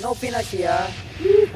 não financiar. Ih,